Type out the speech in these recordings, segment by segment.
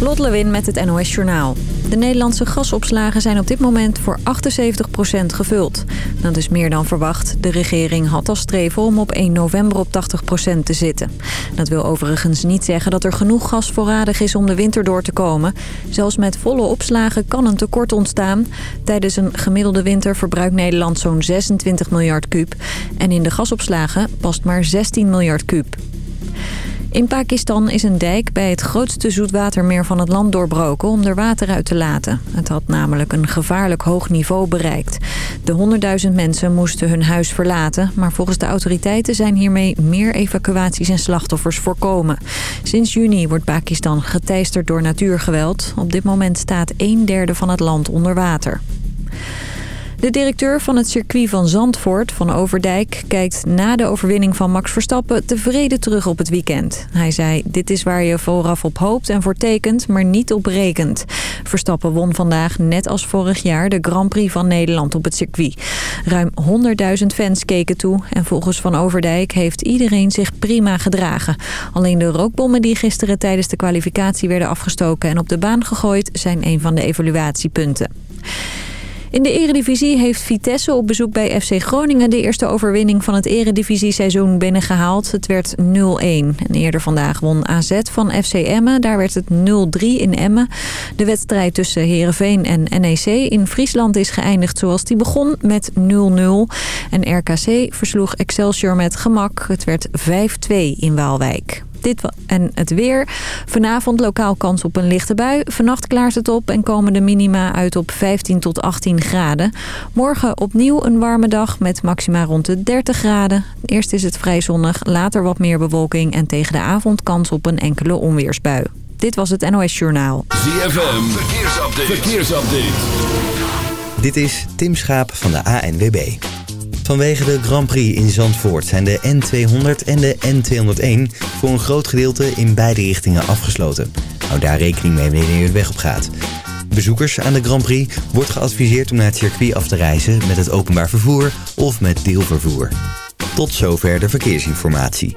Lot Lewin met het NOS Journaal. De Nederlandse gasopslagen zijn op dit moment voor 78% gevuld. Dat is meer dan verwacht. De regering had als streven om op 1 november op 80% te zitten. Dat wil overigens niet zeggen dat er genoeg gas voorradig is om de winter door te komen. Zelfs met volle opslagen kan een tekort ontstaan. Tijdens een gemiddelde winter verbruikt Nederland zo'n 26 miljard kuub. En in de gasopslagen past maar 16 miljard kuub. In Pakistan is een dijk bij het grootste zoetwatermeer van het land doorbroken om er water uit te laten. Het had namelijk een gevaarlijk hoog niveau bereikt. De 100.000 mensen moesten hun huis verlaten, maar volgens de autoriteiten zijn hiermee meer evacuaties en slachtoffers voorkomen. Sinds juni wordt Pakistan geteisterd door natuurgeweld. Op dit moment staat een derde van het land onder water. De directeur van het circuit van Zandvoort, van Overdijk... kijkt na de overwinning van Max Verstappen tevreden terug op het weekend. Hij zei, dit is waar je vooraf op hoopt en voor tekent, maar niet op rekent. Verstappen won vandaag, net als vorig jaar, de Grand Prix van Nederland op het circuit. Ruim 100.000 fans keken toe en volgens Van Overdijk heeft iedereen zich prima gedragen. Alleen de rookbommen die gisteren tijdens de kwalificatie werden afgestoken en op de baan gegooid... zijn een van de evaluatiepunten. In de eredivisie heeft Vitesse op bezoek bij FC Groningen... de eerste overwinning van het eredivisie-seizoen binnengehaald. Het werd 0-1. En eerder vandaag won AZ van FC Emmen. Daar werd het 0-3 in Emmen. De wedstrijd tussen Heerenveen en NEC in Friesland is geëindigd zoals die begon met 0-0. En RKC versloeg Excelsior met gemak. Het werd 5-2 in Waalwijk. Dit en het weer. Vanavond lokaal kans op een lichte bui. Vannacht klaart het op en komen de minima uit op 15 tot 18 graden. Morgen opnieuw een warme dag met maxima rond de 30 graden. Eerst is het vrij zonnig, later wat meer bewolking... en tegen de avond kans op een enkele onweersbui. Dit was het NOS Journaal. ZFM, verkeersupdate. verkeersupdate. Dit is Tim Schaap van de ANWB. Vanwege de Grand Prix in Zandvoort zijn de N200 en de N201 voor een groot gedeelte in beide richtingen afgesloten. Hou daar rekening mee wanneer je de weg op gaat. Bezoekers aan de Grand Prix wordt geadviseerd om naar het circuit af te reizen met het openbaar vervoer of met deelvervoer. Tot zover de verkeersinformatie.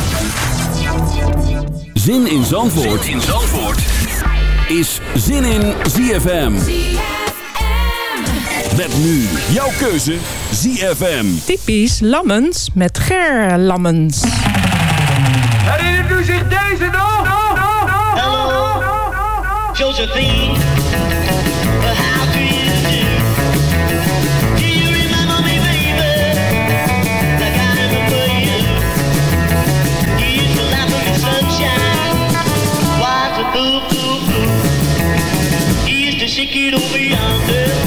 Zin in Zandvoort, zin in Zandvoort. is Zin in ZFM. Met nu jouw keuze ZFM. Typisch Lammens met Ger Lammens. Herinnert u zich deze nog? Hello, Josephine. Shake it over.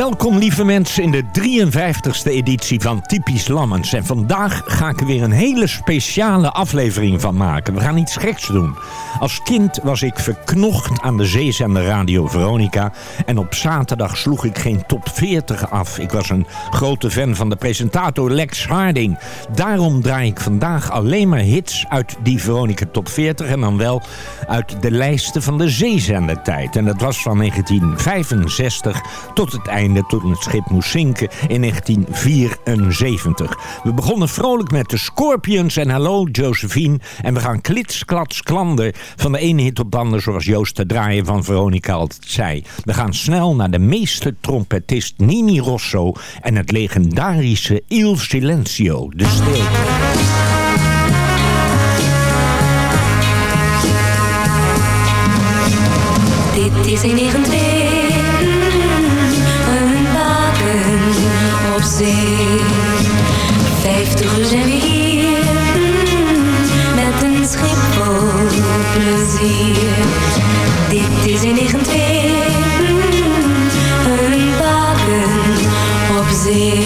Welkom lieve mensen in de 53ste editie van Typisch Lammens. En vandaag ga ik er weer een hele speciale aflevering van maken. We gaan iets geks doen. Als kind was ik verknocht aan de zeezender Radio Veronica. En op zaterdag sloeg ik geen top 40 af. Ik was een grote fan van de presentator Lex Harding. Daarom draai ik vandaag alleen maar hits uit die Veronica top 40. En dan wel uit de lijsten van de zeezendertijd. En dat was van 1965 tot het einde, tot het schip moest zinken in 1974. We begonnen vrolijk met de Scorpions en Hallo Josephine. En we gaan klits, klats, van de ene hit op de andere, zoals Joost de Draaien van Veronica altijd zei. We gaan snel naar de meeste trompetist Nini Rosso en het legendarische Il Silencio, de stilte. Dit is in 19 zee. Vijftig zijn we hier met een schip vol plezier. Dit is in 19 een wagen op zee.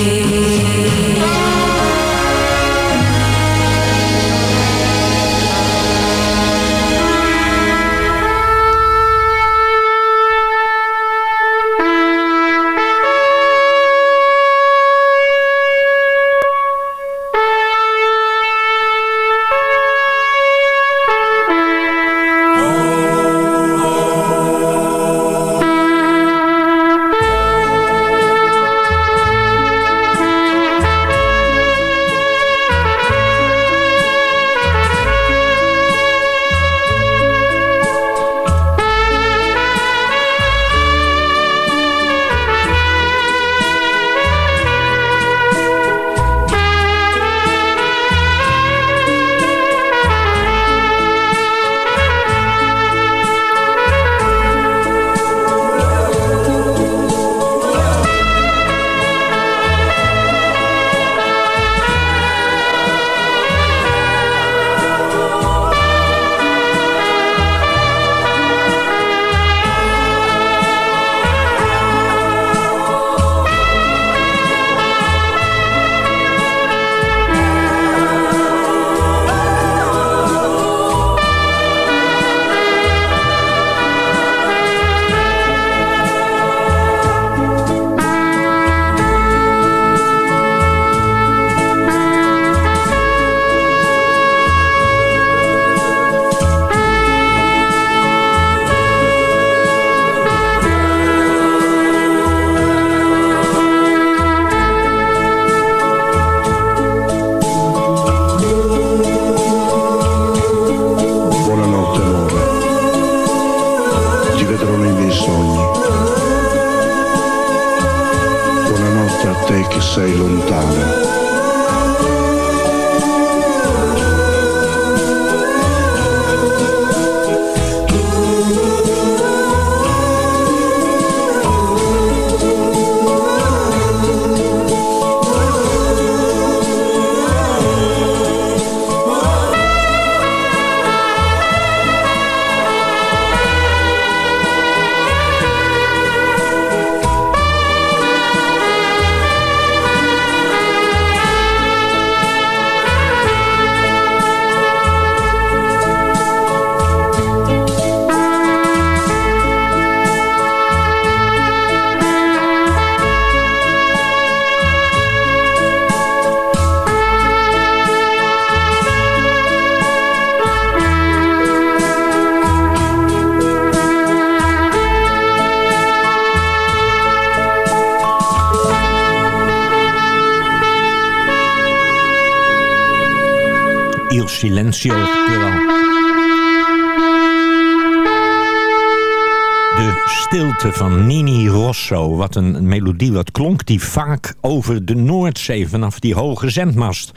De stilte van Nini Rosso. Wat een melodie, wat klonk die vaak over de Noordzee vanaf die hoge zendmast.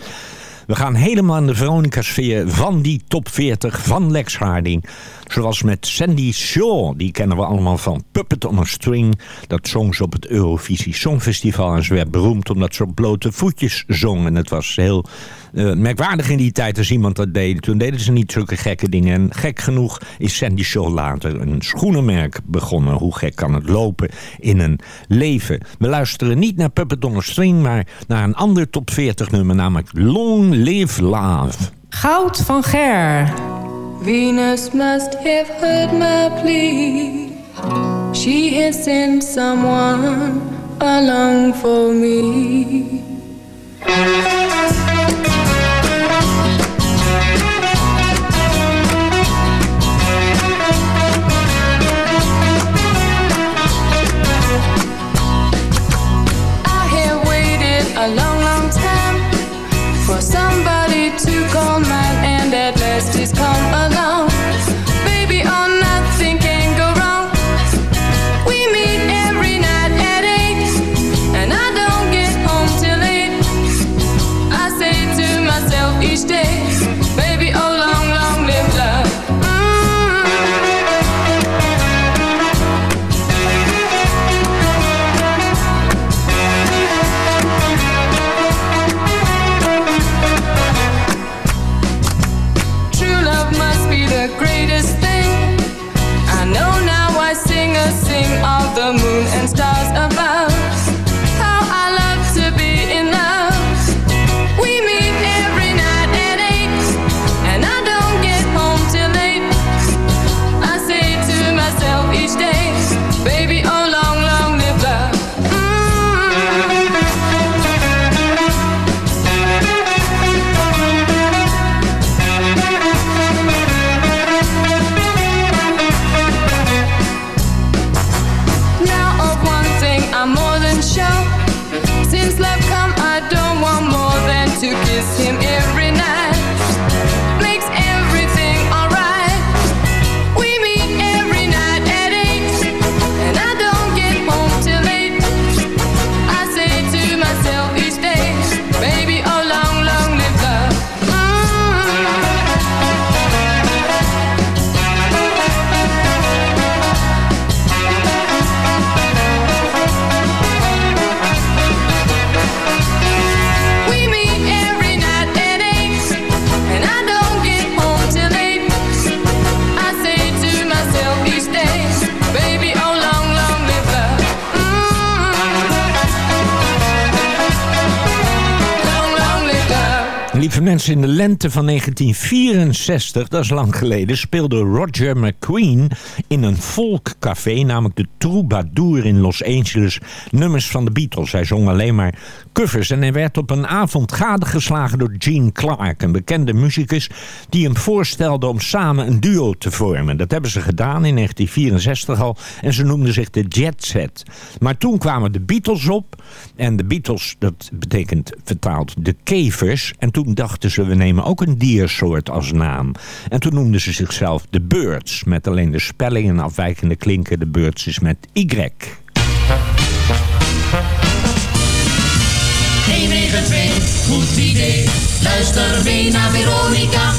We gaan helemaal in de Veronica-sfeer van die top 40 van Lex Harding. Zoals met Sandy Shaw, die kennen we allemaal van Puppet on a String. Dat zong ze op het Eurovisie Songfestival en ze werd beroemd omdat ze op blote voetjes zong. En het was heel Eh, merkwaardig in die tijd als iemand dat deed. Toen deden ze niet zulke gekke dingen. En gek genoeg is Sandy Shaw later een schoenenmerk begonnen. Hoe gek kan het lopen in een leven? We luisteren niet naar Puppet on a String, maar naar een ander top 40 nummer, namelijk Long Live Love. Goud van Ger. Venus must have heard my plea. She had sent someone along for me. alone Lieve mensen, in de lente van 1964, dat is lang geleden, speelde Roger McQueen in een folkcafé, namelijk de Troubadour in Los Angeles, nummers van de Beatles. Hij zong alleen maar covers en hij werd op een avond gadegeslagen door Gene Clark, een bekende muzikus, die hem voorstelde om samen een duo te vormen. Dat hebben ze gedaan in 1964 al en ze noemden zich de Jet Set. Maar toen kwamen de Beatles op en de Beatles, dat betekent vertaald de kevers, en toen dachten ze we nemen ook een diersoort als naam. En toen noemden ze zichzelf de Birds, met alleen de spelling en afwijkende klinken. De Birds is met Y. 192, goed idee. Luister mee naar Veronica.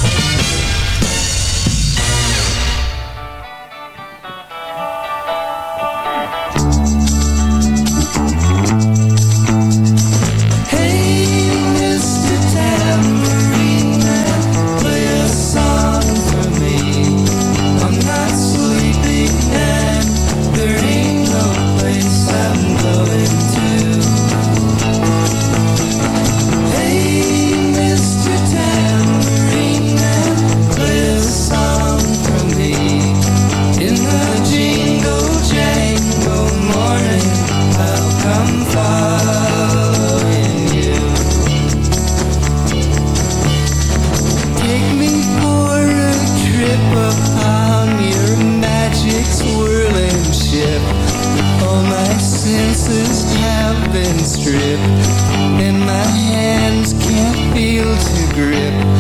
Grip,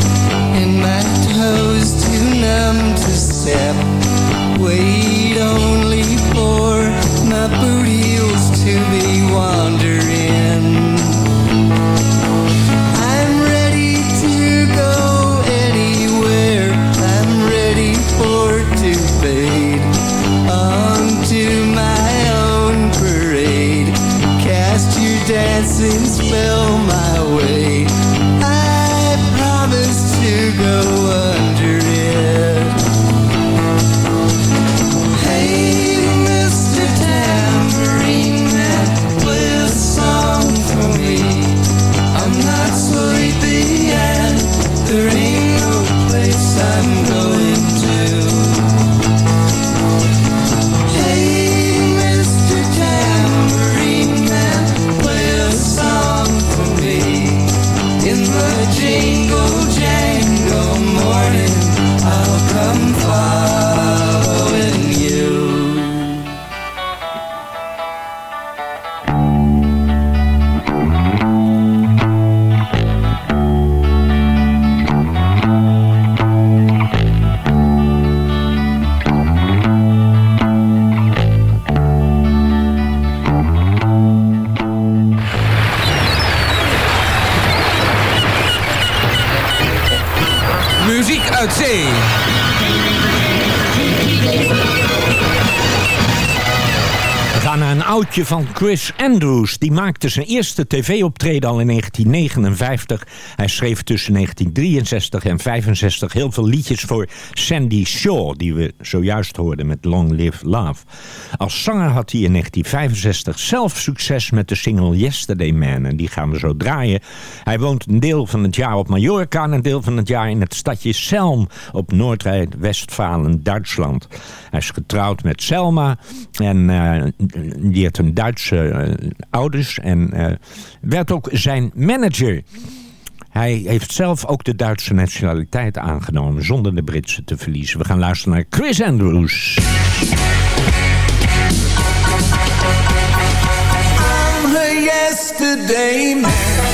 Chris Andrews. Die maakte zijn eerste tv-optreden al in 1959. Hij schreef tussen 1963 en 65 heel veel liedjes voor Sandy Shaw... die we zojuist hoorden met Long Live Love. Als zanger had hij in 1965 zelf succes met de single Yesterday Man. En die gaan we zo draaien. Hij woont een deel van het jaar op Mallorca... en een deel van het jaar in het stadje Selm op Noordrijn-Westfalen, Duitsland. Hij is getrouwd met Selma en eh, die had een Duitse eh, ouders en eh, werd ook zijn manager. Hij heeft zelf ook de Duitse nationaliteit aangenomen zonder de Britse te verliezen. We gaan luisteren naar Chris Andrews. Yesterday man.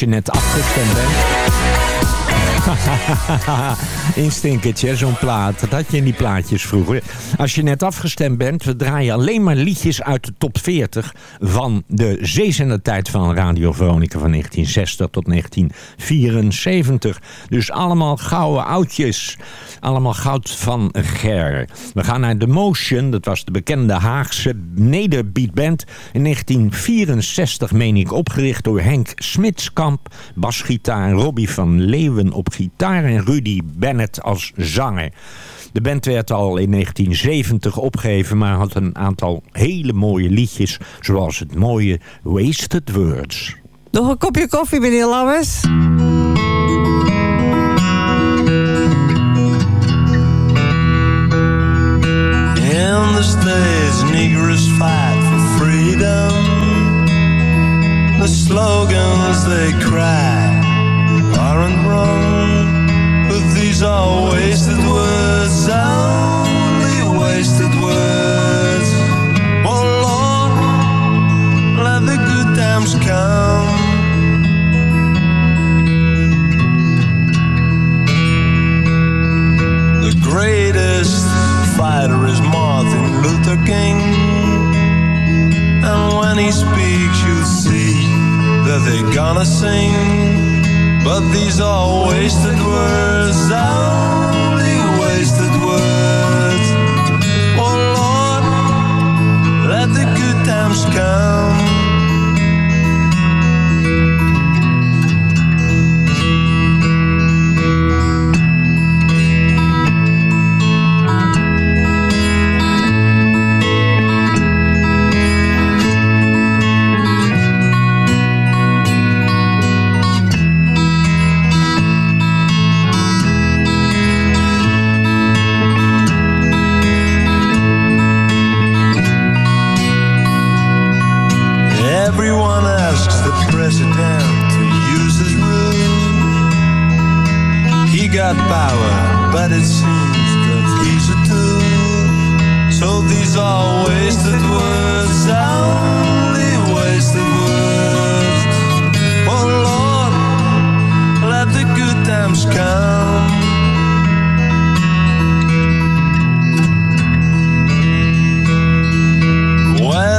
Als je net afgestemd bent. Instinkertje, zo'n plaat. Dat had je in die plaatjes vroeger. Als je net afgestemd bent, we draaien alleen maar liedjes uit de top 40 van de zeezender-tijd van Radio Veronica van 1960 tot 1974. Dus allemaal gouden oudjes. Allemaal goud van Ger. We gaan naar The Motion, dat was de bekende Haagse nederbeatband. In 1964, meen ik, opgericht door Henk Smitskamp, basgitaar, Robbie van Leeuwen op gitaar en Rudy Bennett als zanger. De band werd al in 1970 opgegeven, maar had een aantal hele mooie liedjes, zoals het mooie Wasted Words. Nog een kopje koffie, meneer Lammers?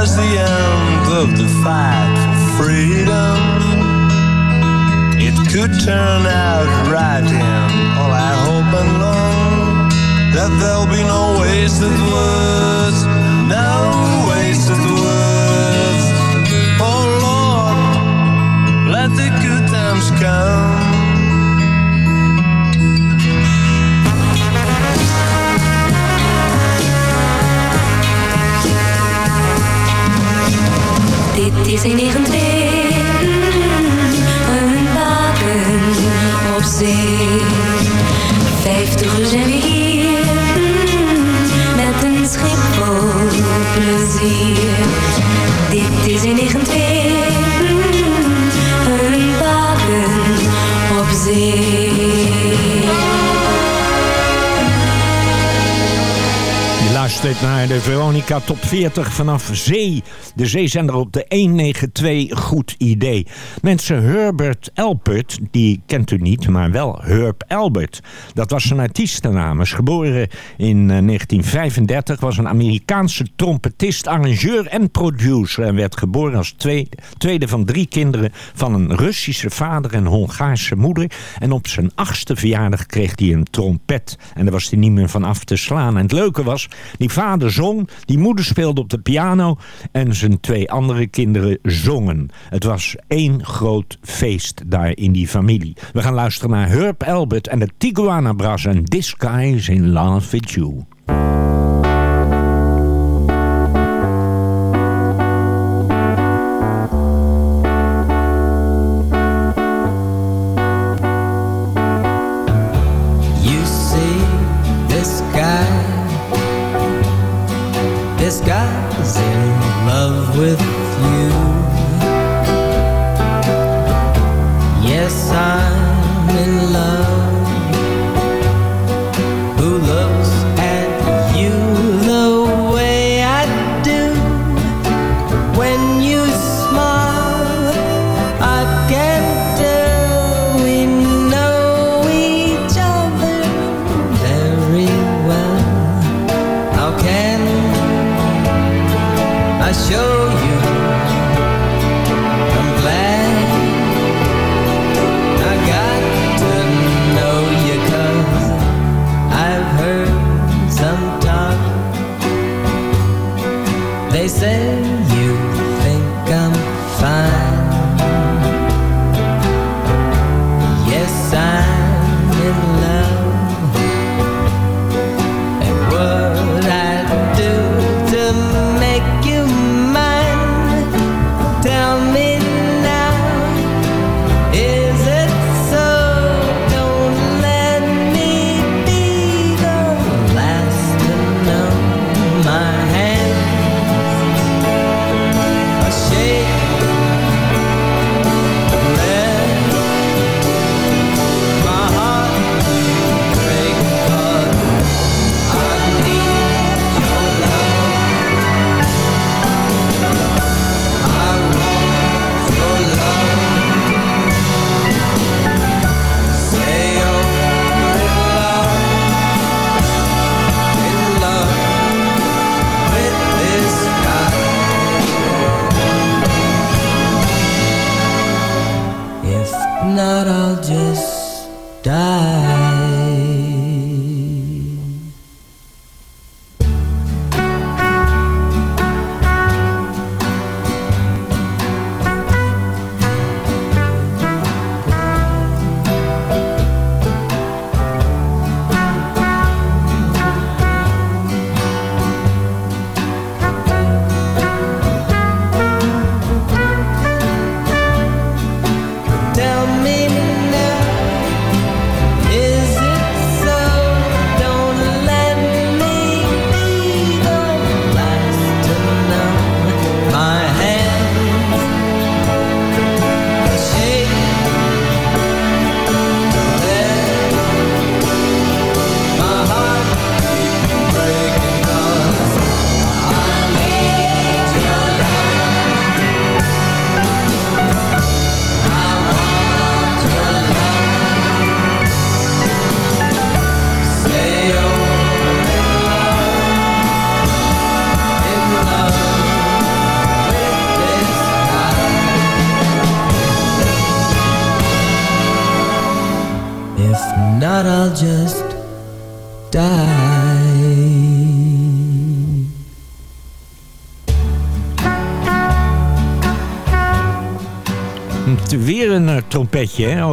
Where's the end of the fight for freedom? It could turn out right in all I hope and long that there'll be no wasted words, no wasted words. Oh Lord, let the good times come. Dit is in 19 een baken op zee. Vijftigers zijn we hier met een schip vol plezier. Dit is in 19 een baken op zee. Naar de Veronica Top 40 vanaf Zee. De zeezender op de 192 Goed Idee. Mensen, Herbert Elpert, die kent u niet, maar wel Herb Albert. Dat was zijn artiestennaam. Is geboren in eh, 1935, was een Amerikaanse trompetist, arrangeur en producer. En werd geboren als twee- tweede van drie kinderen van een Russische vader en Hongaarse moeder. En op zijn achtste verjaardag kreeg hij een trompet. En daar was hij niet meer van af te slaan. En het leuke was, vader zong, die moeder speelde op de piano en zijn twee andere kinderen zongen. Het was één groot feest daar in die familie. We gaan luisteren naar Herb Albert en de Tiguana Brass en This Guy is in Love With. You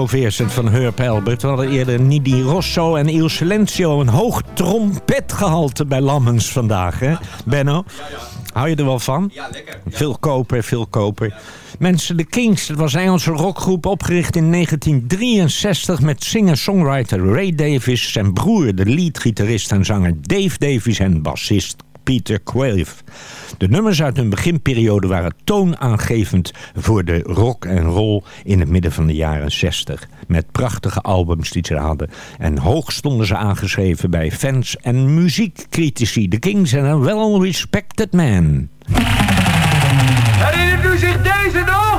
van Herb Albert. We hadden eerder Nidi Rosso en Il Silenzio. Een hoog trompetgehalte bij Lammens vandaag, hè? Benno? Hou je er wel van? Ja, lekker. Veel koper, veel koper. Mensen, de Kings, dat was Engelse rockgroep opgericht in 1963 met singer-songwriter Ray Davis, zijn broer, de leadgitarist en zanger Dave Davies en bassist Peter Quaife. De nummers uit hun beginperiode waren toonaangevend voor de rock en roll in het midden van de jaren 60. Met prachtige albums die ze hadden. En hoog stonden ze aangeschreven bij fans en muziekcritici. The Kings en een well-respected man. Herinnert u zich deze nog?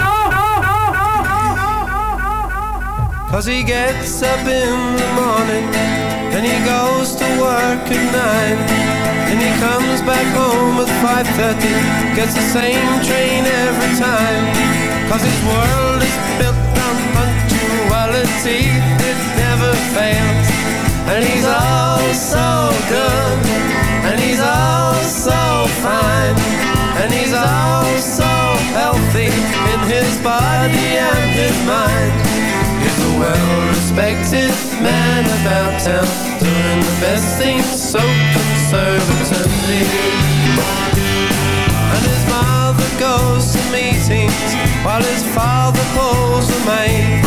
Cause he gets up in the morning and he goes to work at nine and he comes back home at 5.30 gets the same train every time. Cause his world is built on punctuality. It never fails. And he's all so good. And he's all so fine. And he's all so healthy in his body and his mind. He's a well-respected man about town Doing the best things so conservatively. And his mother goes to meetings While his father pulls the maid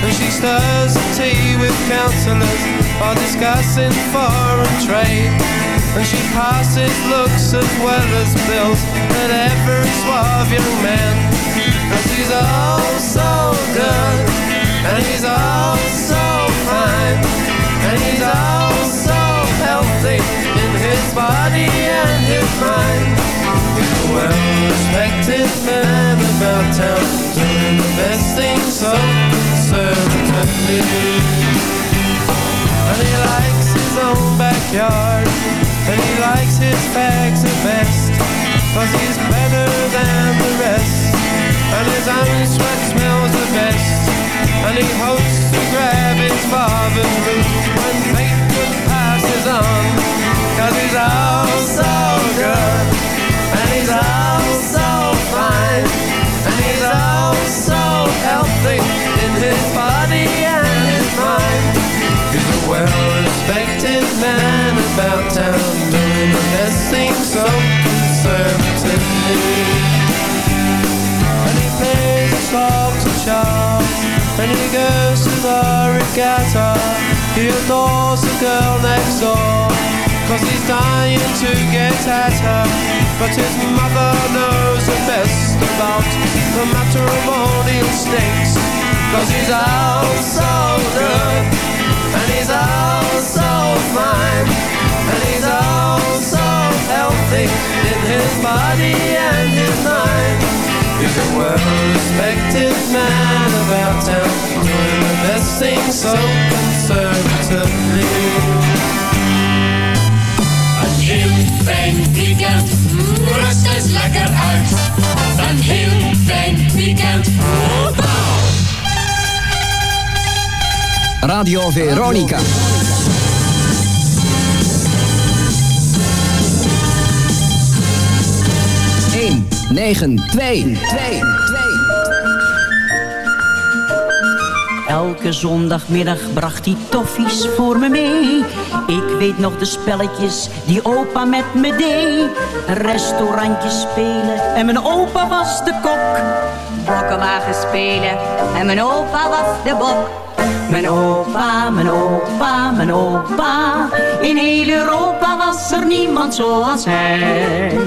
And she stirs the tea with counsellors While discussing foreign trade. And she passes looks as well as bills At every suave young man. Cause he's all so good and he's all so fine And he's all so healthy In his body and his mind. He's a well-respected man about town Doing the best things so conservatively And he likes his own backyard And he likes his fags the best Cause he's better regatta He adores the girl next door Cause he's dying to get at her. But his mother knows the best about The matrimonial stakes Cause he's out so good And he's out so fine And he's out so healthy In his body and his mind He's a well-respected man about town Doing the best things so conservatively Een heel fijn weekend, rust eens lekker uit. Een heel fijn weekend, Radio Veronica. Eén, negen, twee, twee, twee. Elke zondagmiddag bracht hij toffies voor me mee. Ik weet nog de spelletjes die opa met me deed. Restaurantjes spelen en mijn opa was de kok. Bokkenwagen spelen en mijn opa was de bok. Mijn opa, mijn opa, mijn opa. In heel Europa was er niemand zoals hij.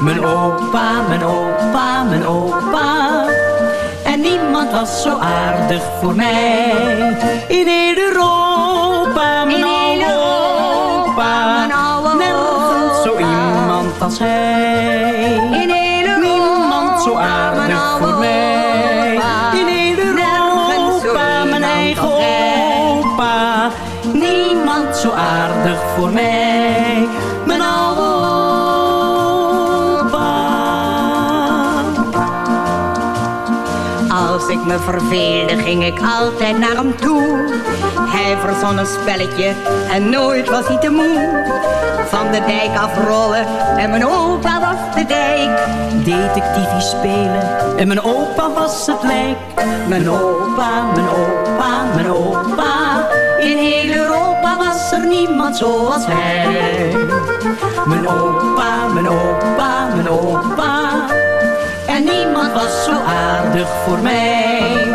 Mijn opa, mijn opa, mijn opa. En niemand was zo aardig voor mij. In heel Europa, mijn In heel oude opa. mijn oude Nergens zo iemand als hij. In heel Niemand zo aardig aardig voor mij. Mijn oude opa. Als ik me verveelde ging ik altijd naar hem toe. Hij verzon een spelletje en nooit was hij te moe. Van de dijk afrollen en mijn opa was de dijk. detectiefie spelen. En mijn opa was het lijk. Mijn opa, mijn opa, mijn opa. In er niemand zoals hij. Mijn opa, mijn opa, mijn opa. En niemand was zo aardig voor mij.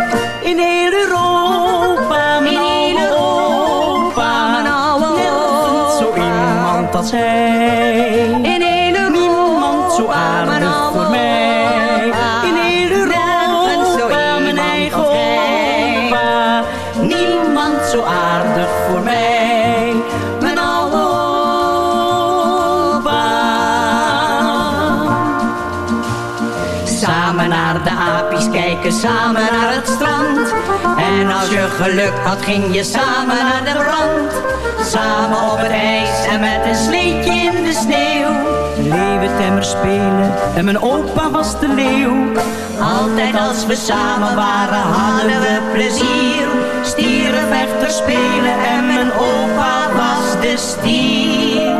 In heel Europa, mijn oude opa. Mijn oude zo iemand als hij. Geluk had, ging je samen naar de brand. Samen op het ijs en met een sleetje in de sneeuw. Leeuwentemmer spelen en mijn opa was de leeuw. Altijd als we samen waren, hadden we plezier. Stierenvechter spelen en mijn opa was de stier.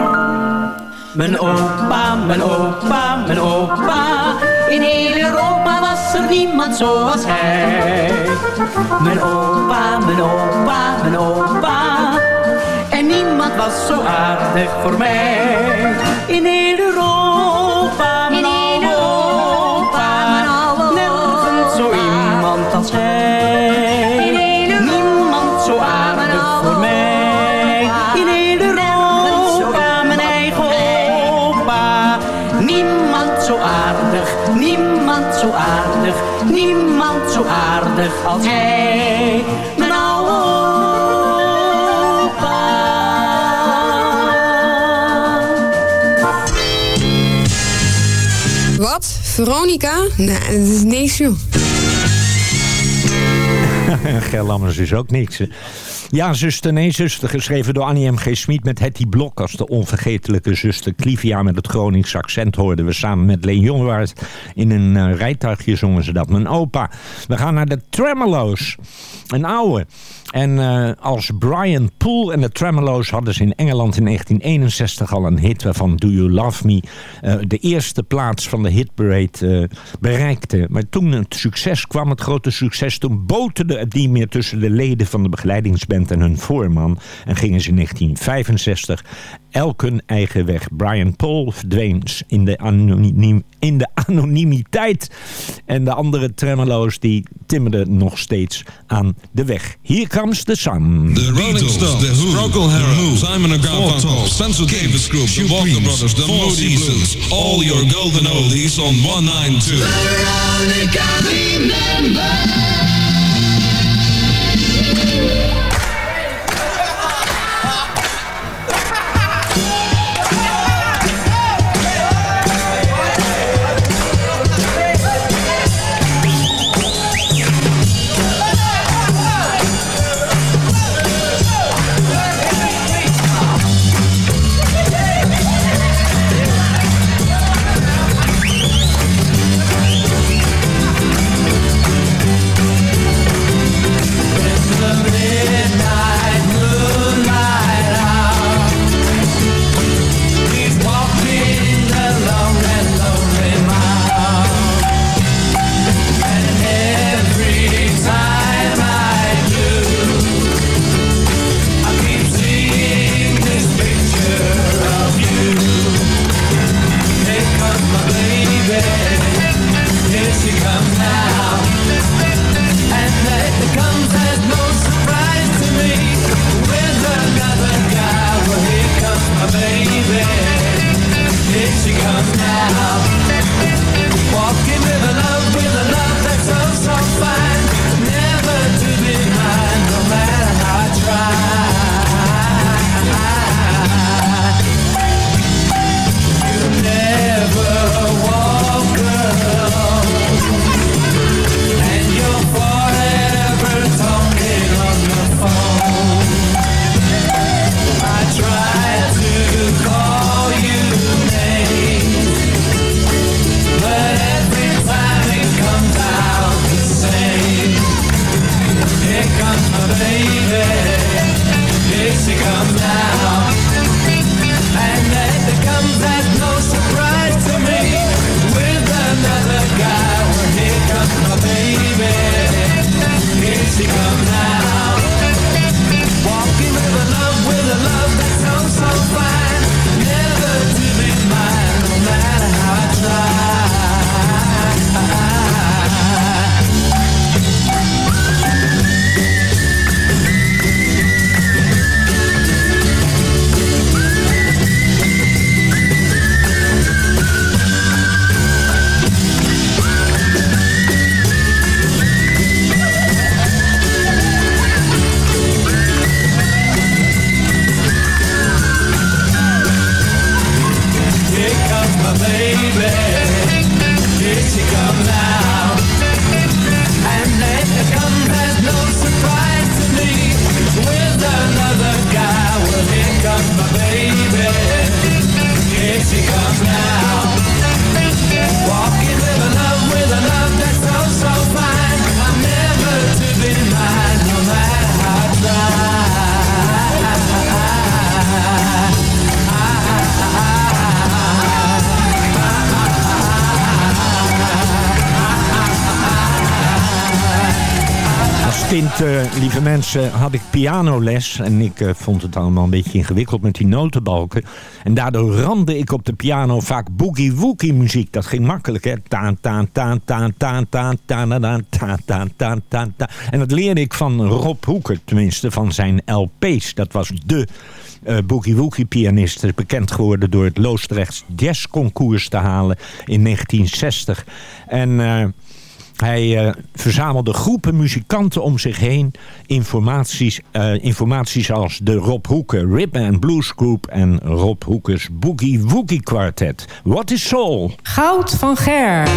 Mijn opa, mijn opa, mijn opa. In heel Europa er niemand zoals hij. Mijn opa, mijn opa, mijn opa. En niemand was zo aardig voor mij. In heel Europa, zo aardig, niemand zo aardig als hij. Mijn oude opa. Wat? Veronica? Nee, dat is niks joh. Ger Lammers is ook niks. hè. Ja, zuster, nee, zuster. Geschreven door Annie M. G. Smit met Hetty Blok als de onvergetelijke zuster. Clivia met het Gronings accent hoorden we samen met Leen Jongewaard. In een eh, rijtuigje zongen ze dat. Mijn opa. We gaan naar de Tremolo's. Een oude. En eh, als Brian Poole en de Tremolo's hadden ze in Engeland in 1961 al een hit waarvan Do You Love Me eh, de eerste plaats van de hitparade eh, bereikte. Maar toen het succes kwam, het grote succes, toen boterde het niet meer tussen de leden van de begeleidingsband en hun voorman. En gingen ze in 1965 elk hun eigen weg. Brian Paul verdween in de, anoniem, in de anonimiteit. En de andere tremolo's die timmerden nog steeds aan de weg. Here comes the sun. The Rolling Stones, The Who, Procol Harum, Simon Garfunkel, Spencer Davis Group, The Walker Brothers, The Four Seasons, all your golden oldies on 192. Veronica, remember. Mensen, had ik pianoles. En ik eh, vond het allemaal een beetje ingewikkeld met die notenbalken. En daardoor ramde ik op de piano vaak boogie-woogie muziek. Dat ging makkelijk, hè. Taan, taan, taan, taan, taan, taan, taan, taan, taan, taan, taan, taan. En dat leerde ik van Rob Hoeker, tenminste van zijn LP's. Dat was de eh boogie-woogie pianist. Is bekend geworden door het Loosdrechts Jazzconcours te halen in 1960. En... eh, hij eh, verzamelde groepen muzikanten om zich heen. Informaties, eh, informaties als de Rob Hoeker Rhythm and Blues Group en Rob Hoekers Boogie Woogie Quartet. What is Soul? Goud van Ger.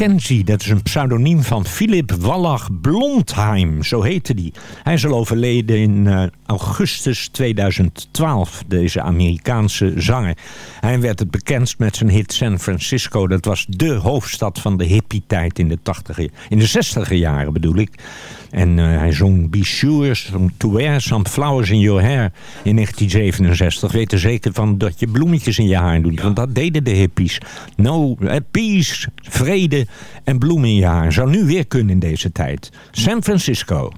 Dat is een pseudoniem van Philip Wallach Blondheim, zo heette die. Hij is al overleden in eh, augustus 2012, deze Amerikaanse zanger. Hij werd het bekendst met zijn hit San Francisco. Dat was de hoofdstad van de hippie-tijd in de, 80 in de 60 jaren bedoel ik. En eh, hij zong Be Sure to Wear Some Flowers in Your Hair in 1967. Weet er zeker van dat je bloemetjes in je haar doet. Want dat deden de hippies. No, eh, peace, vrede en bloemen in je haar. Zou nu weer kunnen in deze tijd. San Francisco.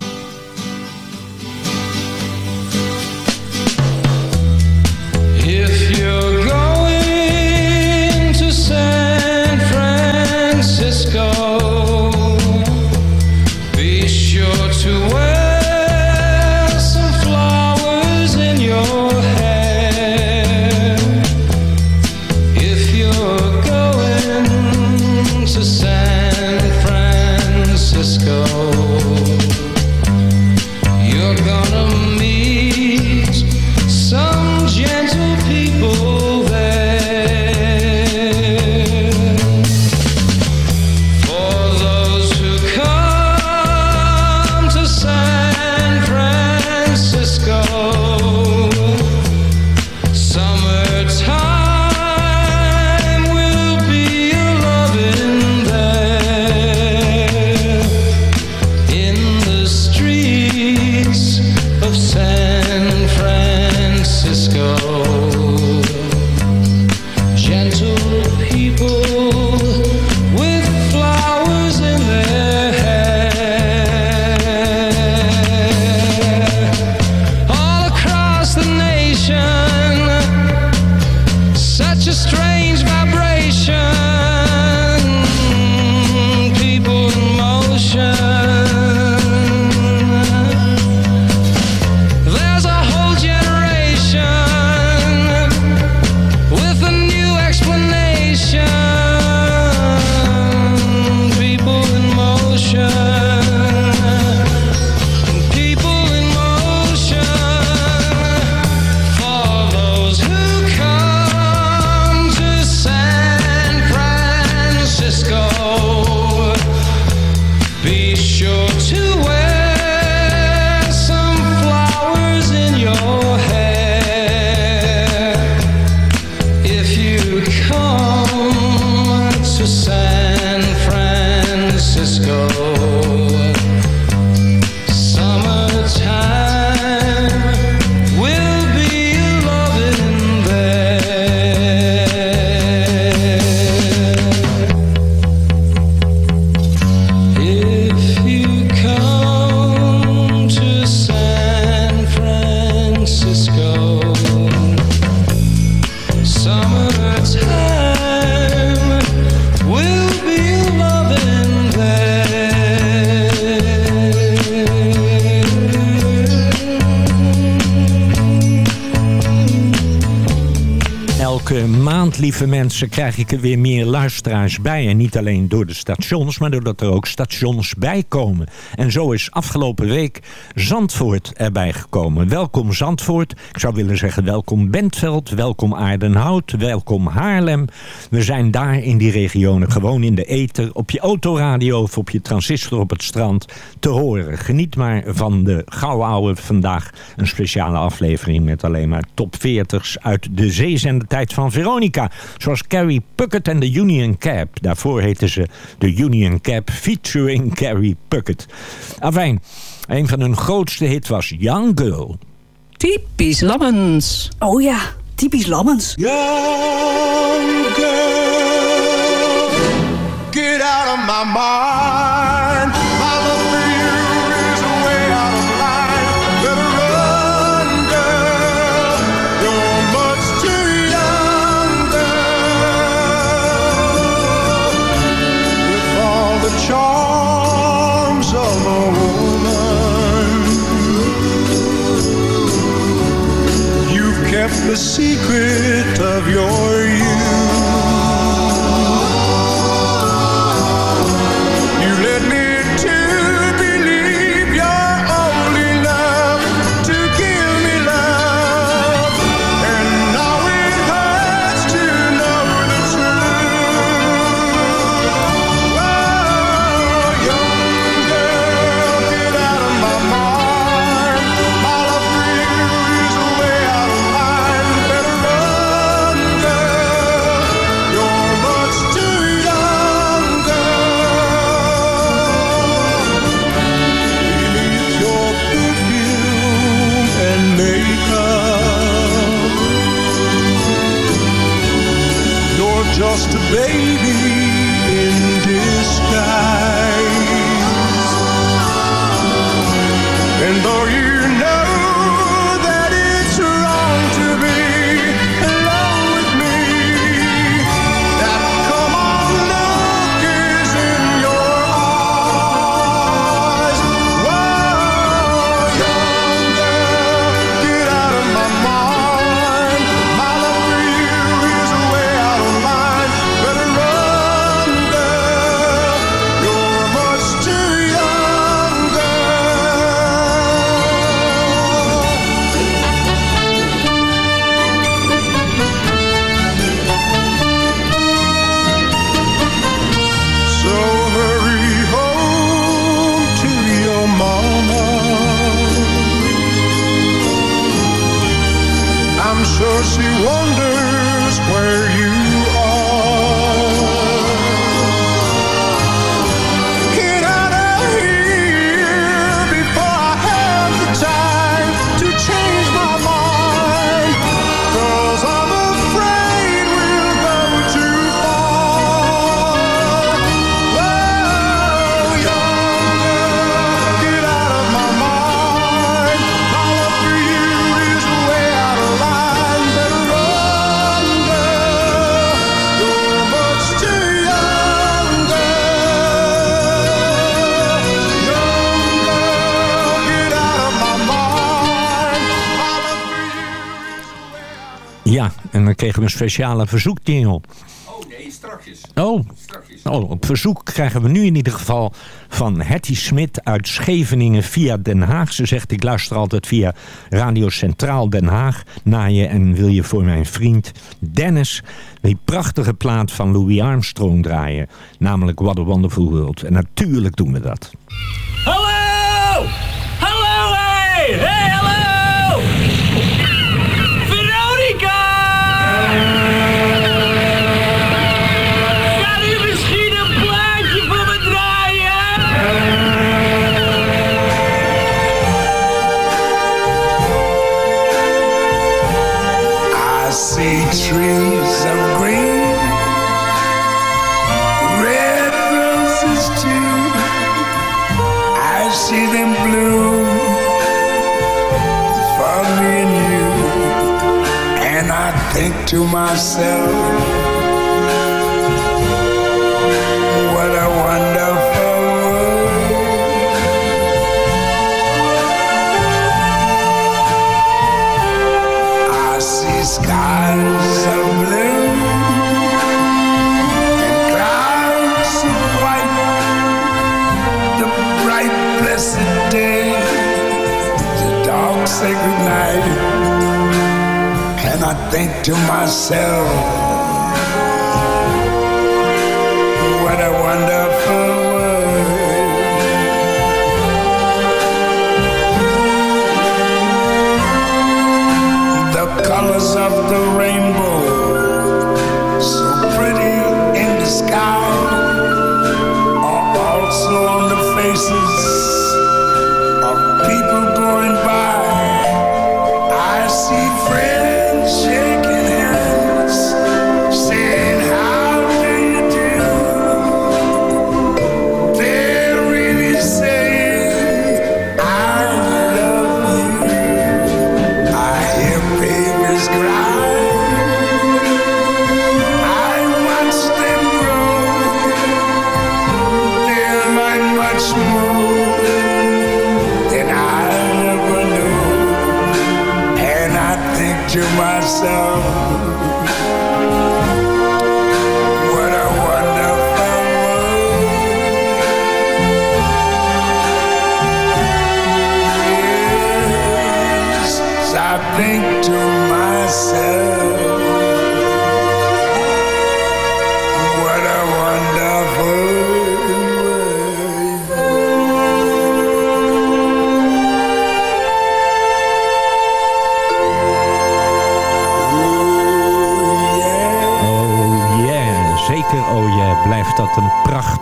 Mensen, krijg ik er weer meer luisteraars bij. En niet alleen door de stations, maar doordat er ook stations bij komen. En zo is afgelopen week Zandvoort erbij gekomen. Welkom Zandvoort. Ik zou willen zeggen welkom Bentveld, welkom Aardenhout, welkom Haarlem. We zijn daar in die regionen gewoon in de ether, op je autoradio of op je transistor op het strand te horen. Geniet maar van de gauw ouwe vandaag. Een speciale aflevering met alleen maar top 40's uit de zeezendetijd van Veronica. Zoals Carrie Puckett en de Union Cab. Daarvoor heten ze de Union Cab featuring Carrie Puckett. Afijn, een van hun grootste hit was Young Girl. Typisch Lammens. Oh ja, typisch Lammens. Young of my mind. My love for you is way out of line. Better run, girl. You're much too young, girl. With all the charms of a woman, you've kept the secret of your kregen we een speciale verzoekdingel. Oh nee, strakjes. Oh. oh, op verzoek krijgen we nu in ieder geval van Hetty Smit uit Scheveningen via Den Haag. Ze zegt, ik luister altijd via Radio Centraal Den Haag naar je en wil je voor mijn vriend Dennis die prachtige plaat van Louis Armstrong draaien. Namelijk What a Wonderful World. En natuurlijk doen we dat. Hallo! Hallo, hey! Hey, think to myself, myself,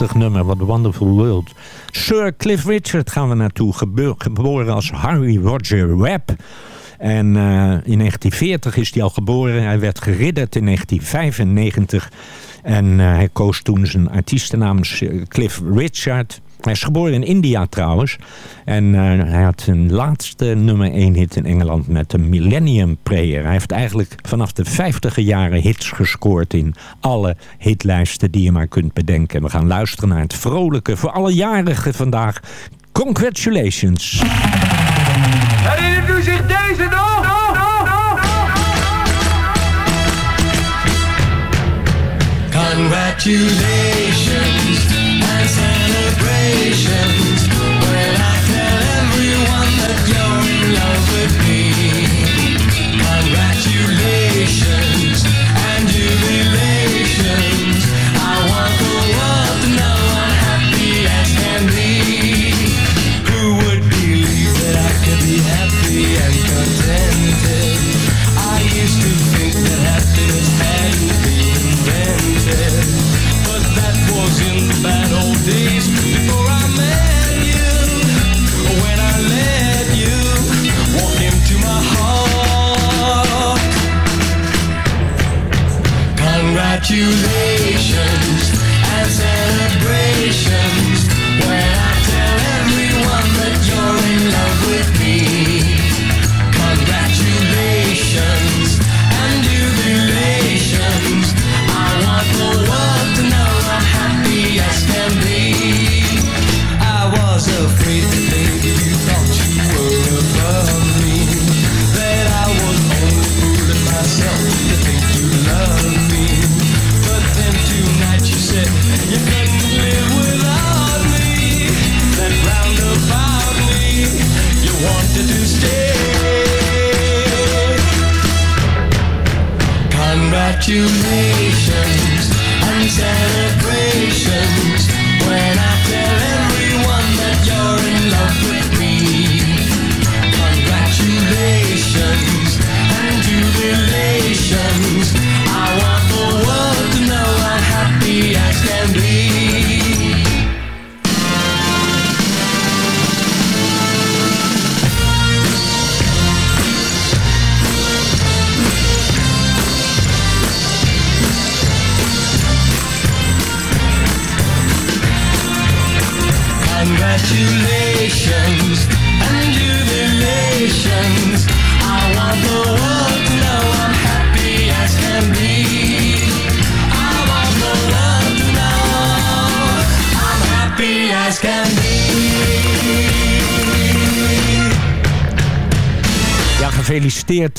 prachtig nummer. What a Wonderful World. Sir Cliff Richard gaan we naartoe, gebo- geboren als Harry Roger Webb. En eh, in 1940 is hij al geboren. Hij werd geridderd in 1995. En eh, hij koos toen zijn artiestennaam Cliff Richard. Hij is geboren in India trouwens. En eh, hij had zijn laatste nummer 1 hit in Engeland met de Millennium Prayer. Hij heeft eigenlijk vanaf de 50 jaren hits gescoord in alle hitlijsten die je maar kunt bedenken. En we gaan luisteren naar het vrolijke voor alle jarigen vandaag. Congratulations. Herinnert u zich deze nog? Congratulations celebrations Congratulations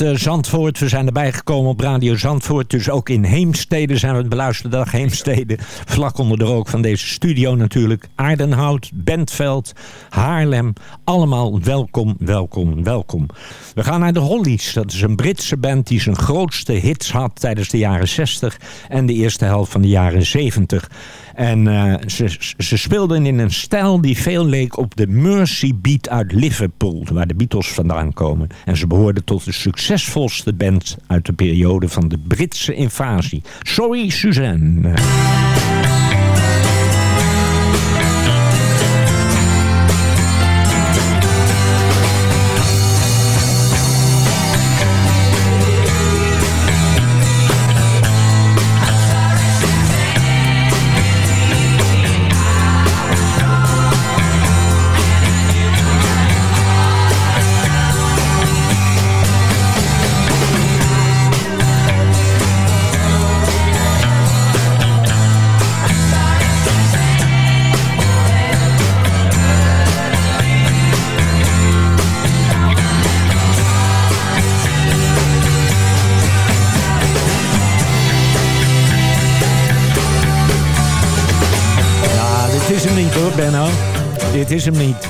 eh, Zandvoort. We zijn erbij gekomen op Radio Zandvoort. Dus ook in Heemstede zijn we het beluisterd. Dag Heemstede. Vlak onder de rook van deze studio natuurlijk. Aardenhout, Bentveld, Haarlem. Allemaal welkom, welkom, welkom. We gaan naar de Hollies. Dat is een Britse band die zijn grootste hits had tijdens de jaren 60 en de eerste helft van de jaren 70. En eh, ze, ze speelden in een stijl die veel leek op de Mercy Beat uit Liverpool, waar de Beatles vandaan komen. En ze behoorden tot de succesvolste band uit de periode van de Britse invasie. Sorry, Suzanne. Dit is hem niet.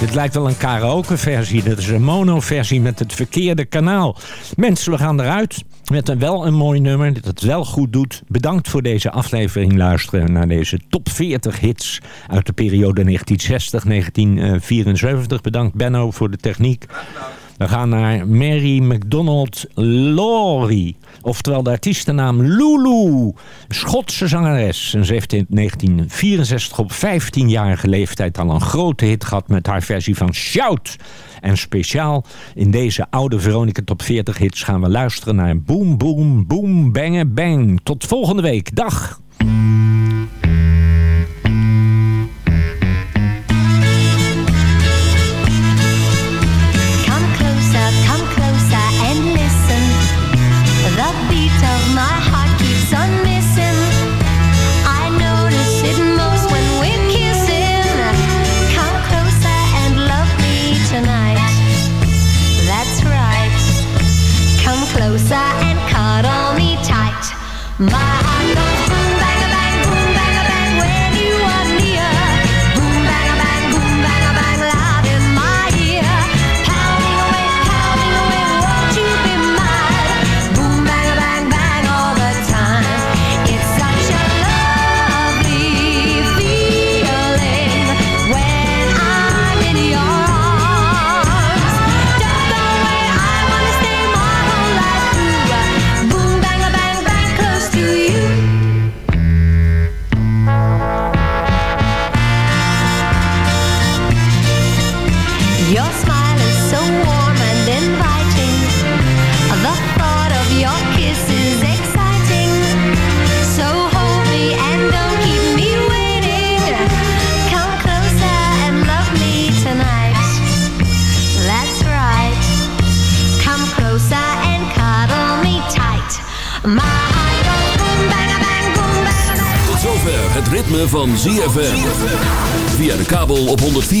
Dit lijkt wel een karaoke-versie. Dat is een mono-versie met het verkeerde kanaal. Mensen, we gaan eruit met een wel een mooi nummer dat het wel goed doet. Bedankt voor deze aflevering luisteren naar deze top 40 hits uit de periode 1960-1974. Bedankt Benno voor de techniek. We gaan naar Mary McDonald Laurie. Oftewel de artiestennaam Lulu. Schotse zangeres. En ze heeft in 1964 op 15-jarige leeftijd al een grote hit gehad met haar versie van Shout. En speciaal in deze oude Veronica Top 40 hits gaan we luisteren naar Boom Boom Boom Bang Bang. Tot volgende week. Dag!